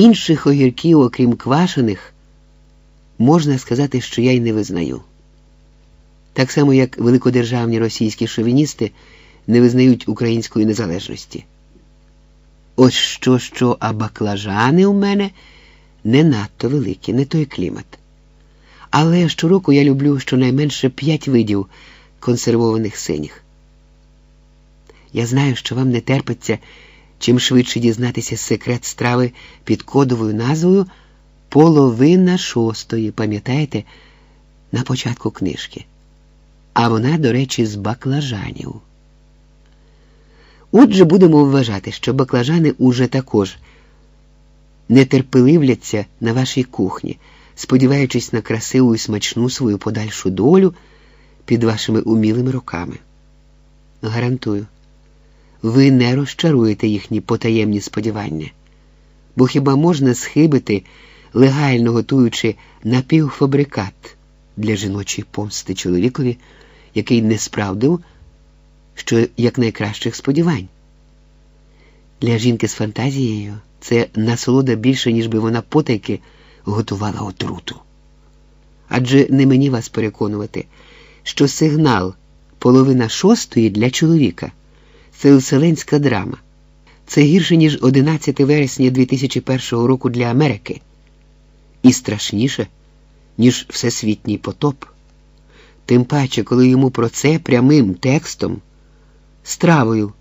Інших огірків, окрім квашених, можна сказати, що я й не визнаю. Так само, як великодержавні російські шовіністи не визнають української незалежності. Ось що, що, а баклажани у мене не надто великі, не той клімат. Але щороку я люблю щонайменше п'ять видів консервованих синіх. Я знаю, що вам не терпиться чим швидше дізнатися секрет страви під кодовою назвою Половина шостої, пам'ятаєте, на початку книжки. А вона, до речі, з баклажанів. Отже, будемо вважати, що баклажани уже також нетерпеливляться на вашій кухні, сподіваючись на красиву і смачну свою подальшу долю під вашими умілими руками. Гарантую ви не розчаруєте їхні потаємні сподівання, бо хіба можна схибити, легально готуючи напівфабрикат для жіночої помсти чоловікові, який не справдив, що якнайкращих сподівань? Для жінки з фантазією це насолода більше, ніж би вона потайки готувала отруту. Адже не мені вас переконувати, що сигнал половина шостої для чоловіка це уселенська драма. Це гірше, ніж 11 вересня 2001 року для Америки. І страшніше, ніж всесвітній потоп. Тим паче, коли йому про це прямим текстом, стравою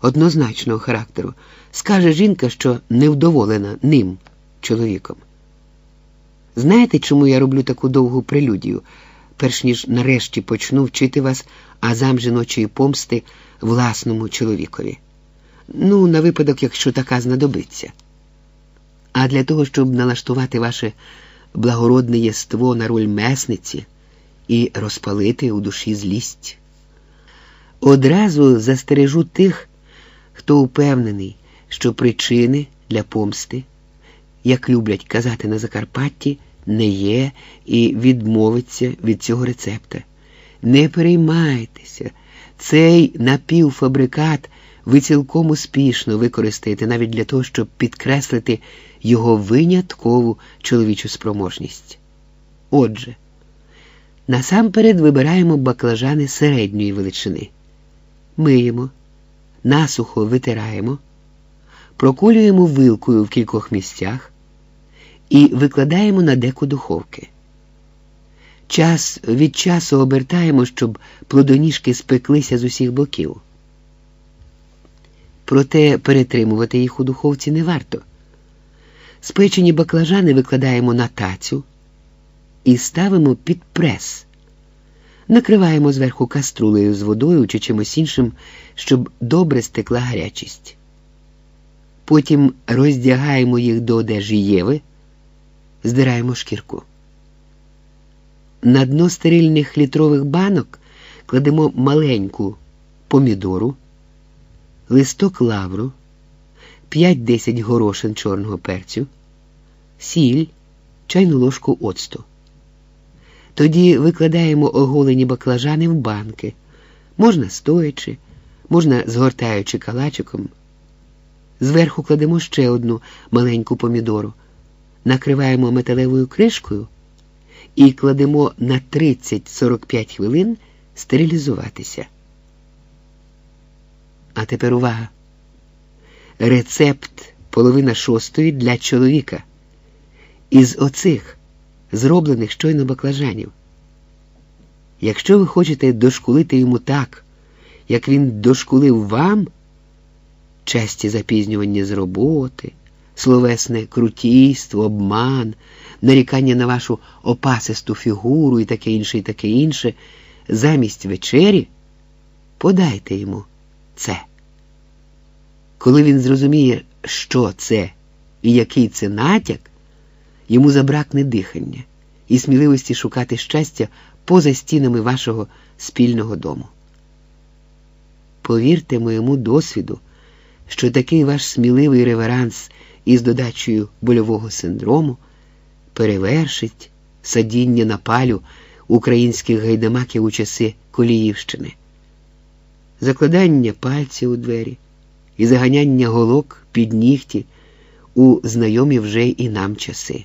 однозначного характеру, скаже жінка, що невдоволена ним, чоловіком. Знаєте, чому я роблю таку довгу прелюдію, перш ніж нарешті почну вчити вас азам жіночої помсти власному чоловікові. Ну, на випадок, якщо така знадобиться. А для того, щоб налаштувати ваше благородне єство на роль месниці і розпалити у душі злість. Одразу застережу тих, хто упевнений, що причини для помсти, як люблять казати на Закарпатті, не є і відмовиться від цього рецепта. Не переймайтеся. Цей напівфабрикат ви цілком успішно використаєте навіть для того, щоб підкреслити його виняткову чоловічу спроможність. Отже, насамперед вибираємо баклажани середньої величини, миємо, насухо витираємо, проколюємо вилкою в кількох місцях і викладаємо на деку духовки. Час від часу обертаємо, щоб плодоніжки спеклися з усіх боків. Проте перетримувати їх у духовці не варто. Спечені баклажани викладаємо на тацю і ставимо під прес. Накриваємо зверху каструлею з водою чи чимось іншим, щоб добре стекла гарячість. Потім роздягаємо їх до одежі Єви, здираємо шкірку. На дно стерильних літрових банок кладемо маленьку помідору, листок лавру, 5-10 горошин чорного перцю, сіль, чайну ложку оцту. Тоді викладаємо оголені баклажани в банки, можна стоячи, можна згортаючи калачиком. Зверху кладемо ще одну маленьку помідору, накриваємо металевою кришкою і кладемо на 30-45 хвилин стерилізуватися. А тепер увага. Рецепт половина шостої для чоловіка. Із оцих зроблених щойно баклажанів. Якщо ви хочете дошкулити йому так, як він дошкулив вам, часті запізнювання з роботи, словесне крутійство, обман нарікання на вашу опасисту фігуру і таке інше, і таке інше, замість вечері подайте йому це. Коли він зрозуміє, що це і який це натяк, йому забракне дихання і сміливості шукати щастя поза стінами вашого спільного дому. Повірте моєму досвіду, що такий ваш сміливий реверанс із додачею больового синдрому перевершить садіння на палю українських гайдамаків у часи Коліївщини, закладання пальців у двері і заганяння голок під нігті у знайомі вже і нам часи.